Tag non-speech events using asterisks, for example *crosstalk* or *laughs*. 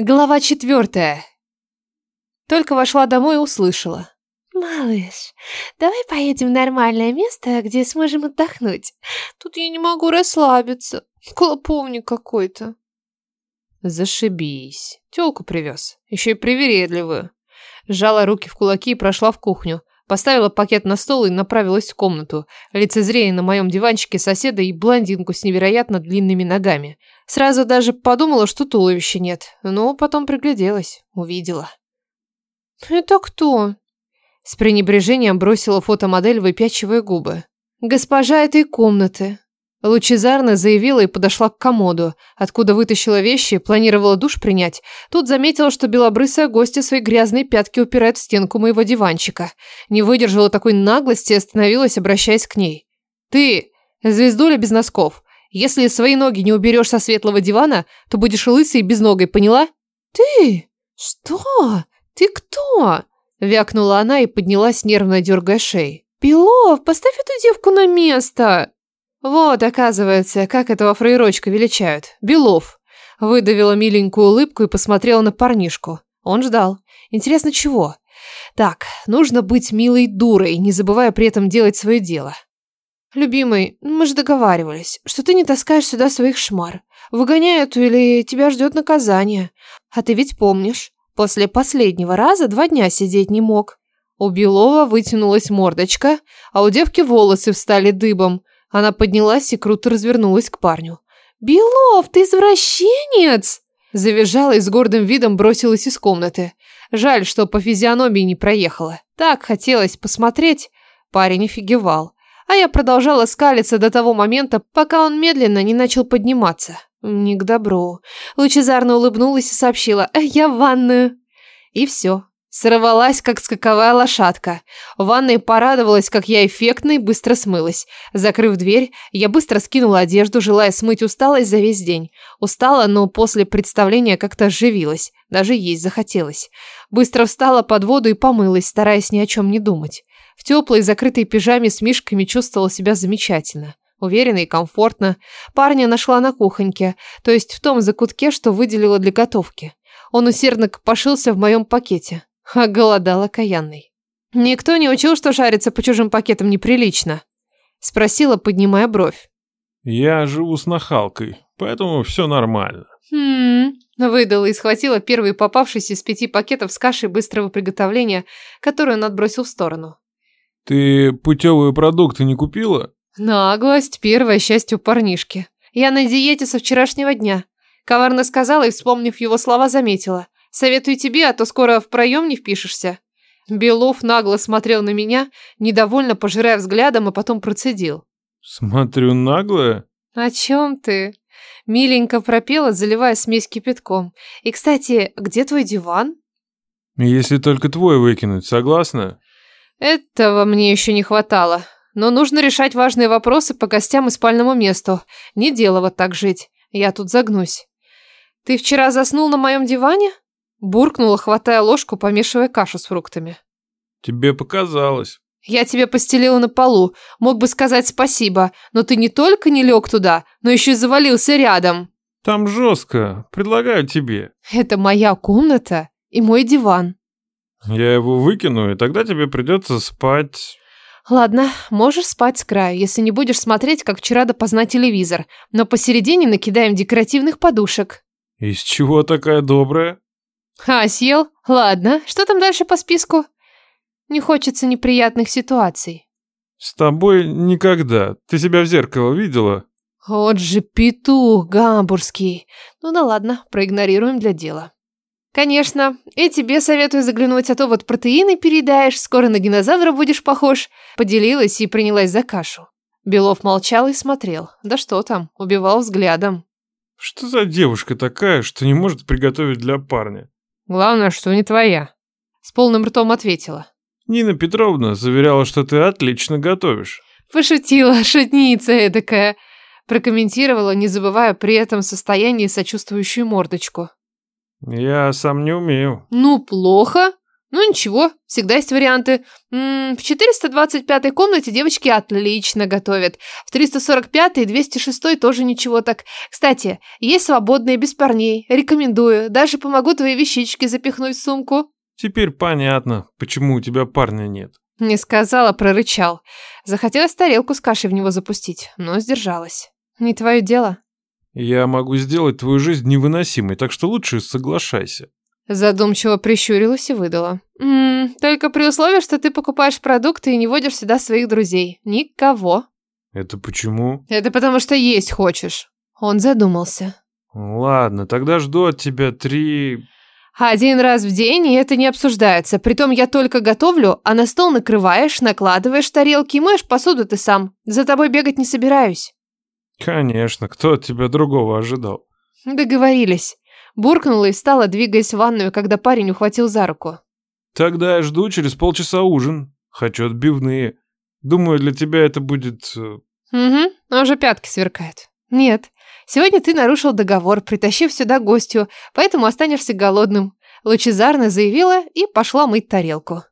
Глава четвертая. Только вошла домой и услышала. Малыш, давай поедем в нормальное место, где сможем отдохнуть. Тут я не могу расслабиться. Клоповник какой-то. Зашибись. Тёлку привез. Еще и привередливую. Сжала руки в кулаки и прошла в кухню. Поставила пакет на стол и направилась в комнату, лицезрея на моем диванчике соседа и блондинку с невероятно длинными ногами. Сразу даже подумала, что туловища нет, но потом пригляделась, увидела. «Это кто?» С пренебрежением бросила фотомодель, выпячивая губы. «Госпожа этой комнаты», Лучезарно заявила и подошла к комоду, откуда вытащила вещи, планировала душ принять. Тут заметила, что белобрысая гостья свои грязные пятки упирает в стенку моего диванчика. Не выдержала такой наглости и остановилась, обращаясь к ней. «Ты, звездуля без носков, если свои ноги не уберешь со светлого дивана, то будешь лысой и безногой, поняла?» «Ты? Что? Ты кто?» Вякнула она и поднялась, нервно дергая шеей. «Белов, поставь эту девку на место!» Вот, оказывается, как этого фрейрочка величают. Белов. Выдавила миленькую улыбку и посмотрела на парнишку. Он ждал. Интересно, чего? Так, нужно быть милой дурой, не забывая при этом делать свое дело. Любимый, мы же договаривались, что ты не таскаешь сюда своих шмар. Выгоняют или тебя ждет наказание. А ты ведь помнишь, после последнего раза два дня сидеть не мог. У Белова вытянулась мордочка, а у девки волосы встали дыбом. Она поднялась и круто развернулась к парню. «Белов, ты извращенец!» Завизжала и с гордым видом бросилась из комнаты. Жаль, что по физиономии не проехала. Так хотелось посмотреть. Парень офигевал. А я продолжала скалиться до того момента, пока он медленно не начал подниматься. Не к добру. Лучезарно улыбнулась и сообщила «Я в ванную». И все. Сорвалась, как скаковая лошадка. В ванной порадовалась, как я эффектно и быстро смылась. Закрыв дверь, я быстро скинула одежду, желая смыть усталость за весь день. Устала, но после представления как-то оживилась. Даже есть захотелось. Быстро встала под воду и помылась, стараясь ни о чем не думать. В теплой закрытой пижаме с мишками чувствовала себя замечательно. Уверенно и комфортно. Парня нашла на кухоньке, то есть в том закутке, что выделила для готовки. Он усердно пошился в моем пакете. А голодал окаянный. Никто не учил, что шариться по чужим пакетам неприлично. Спросила, поднимая бровь. Я живу с нахалкой, поэтому все нормально. Хм, выдала и схватила первый попавшийся из пяти пакетов с кашей быстрого приготовления, которую он отбросил в сторону. Ты путевые продукты не купила? Наглость – первое счастье у парнишки. Я на диете со вчерашнего дня. Коварно сказала и, вспомнив его слова, заметила. Советую тебе, а то скоро в проем не впишешься. Белов нагло смотрел на меня, недовольно пожирая взглядом, а потом процедил. Смотрю, наглая. О чем ты? Миленько пропела, заливая смесь кипятком. И, кстати, где твой диван? Если только твой выкинуть, согласна? Этого мне еще не хватало. Но нужно решать важные вопросы по гостям и спальному месту. Не дело вот так жить. Я тут загнусь. Ты вчера заснул на моем диване? Буркнула, хватая ложку, помешивая кашу с фруктами. Тебе показалось. Я тебе постелила на полу. Мог бы сказать спасибо, но ты не только не лег туда, но еще и завалился рядом. Там жестко. Предлагаю тебе. Это моя комната и мой диван. Я его выкину, и тогда тебе придется спать... Ладно, можешь спать с краю, если не будешь смотреть, как вчера допоздна телевизор, но посередине накидаем декоративных подушек. Из чего такая добрая? А, съел? Ладно, что там дальше по списку? Не хочется неприятных ситуаций. С тобой никогда. Ты себя в зеркало видела? Вот же петух гамбургский. Ну да ладно, проигнорируем для дела. Конечно, и тебе советую заглянуть, а то вот протеины передаешь, скоро на динозавра будешь похож. Поделилась и принялась за кашу. Белов молчал и смотрел. Да что там, убивал взглядом. Что за девушка такая, что не может приготовить для парня? Главное, что не твоя. С полным ртом ответила. Нина Петровна заверяла, что ты отлично готовишь. Пошутила, *laughs* шутница эдакая. Прокомментировала, не забывая при этом состоянии сочувствующую мордочку. Я сам не умею. Ну, плохо. Ну ничего, всегда есть варианты. М -м, в 425 комнате девочки отлично готовят. В 345 и 206 тоже ничего так. Кстати, есть свободные без парней. Рекомендую. Даже помогу твои вещички запихнуть в сумку. Теперь понятно, почему у тебя парня нет. Не сказала, прорычал. Захотелось тарелку с кашей в него запустить, но сдержалась. Не твое дело. Я могу сделать твою жизнь невыносимой, так что лучше соглашайся. Задумчиво прищурилась и выдала. «М -м, только при условии, что ты покупаешь продукты и не водишь сюда своих друзей. Никого. Это почему? Это потому что есть хочешь. Он задумался. Ладно, тогда жду от тебя три... Один раз в день, и это не обсуждается. Притом я только готовлю, а на стол накрываешь, накладываешь тарелки и моешь посуду ты сам. За тобой бегать не собираюсь. Конечно, кто от тебя другого ожидал? Договорились. Буркнула и встала, двигаясь в ванную, когда парень ухватил за руку. Тогда я жду через полчаса ужин. Хочу отбивные. Думаю, для тебя это будет... Угу, уже пятки сверкают. Нет, сегодня ты нарушил договор, притащив сюда гостью, поэтому останешься голодным. Лучезарно заявила и пошла мыть тарелку.